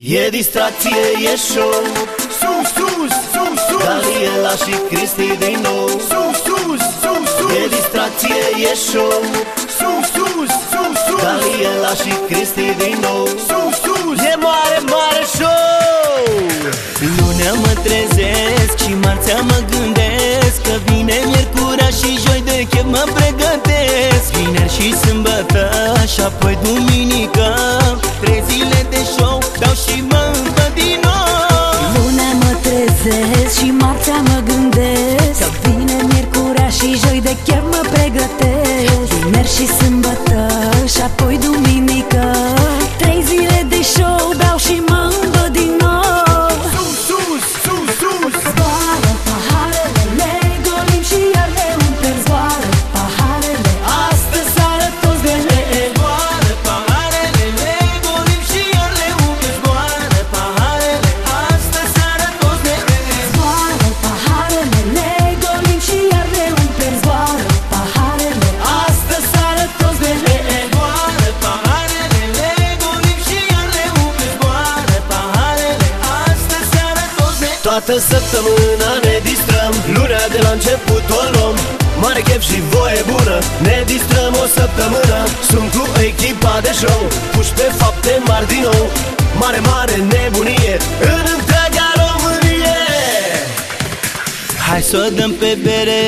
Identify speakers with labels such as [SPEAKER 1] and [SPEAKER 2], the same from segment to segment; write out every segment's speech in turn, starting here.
[SPEAKER 1] E distracție, e show.
[SPEAKER 2] Sus, sus, sus, sus.
[SPEAKER 1] Daniela și Cristi din nou.
[SPEAKER 2] Sus, sus, sus, sus.
[SPEAKER 1] E distracție, e show.
[SPEAKER 2] Sus, sus, sus, sus.
[SPEAKER 1] Daniela și Cristi din nou.
[SPEAKER 2] Sus, sus.
[SPEAKER 1] E mare, mare show. Lunea mă trezesc și marțea mă gândesc Că vine miercurea și joi de chef mă pregătesc. Vineri și sâmbătă și apoi duminică. Trei zile de show dau și mă încă din nou
[SPEAKER 3] toți
[SPEAKER 1] ne Toată săptămâna ne distrăm. Lunea de la început o luăm. Mare chef și voie bună Ne distrăm o săptămână. Sunt cu echipa de show Puși pe fapte mari din nou. Mare, mare nebunie În întreaga Românie. Hai să o dăm pe bere,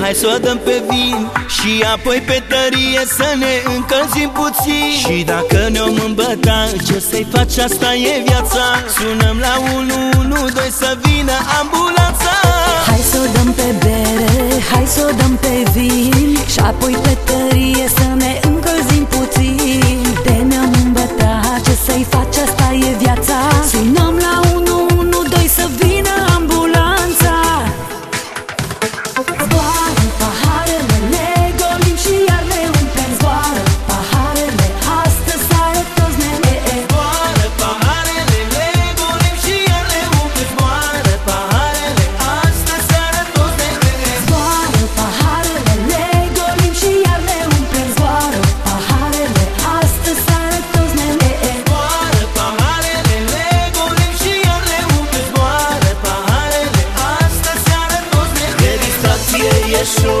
[SPEAKER 1] hai să o dăm pe vin Și apoi pe tărie să ne încălzim puțin. Și dacă ne-om îmbăta, ce să-i faci, asta e viața. Sunăm la 112 să vină ambulanța.
[SPEAKER 3] Hai să o dăm pe bere, hai să o dăm pe vin. Și apoi pe tărie
[SPEAKER 1] show